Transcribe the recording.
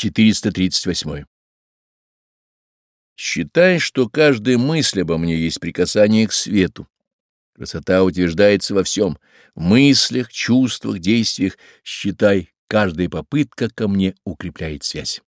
438. Считай, что каждая мысль обо мне есть прикасание к свету. Красота утверждается во всем — в мыслях, чувствах, действиях. Считай, каждая попытка ко мне укрепляет связь.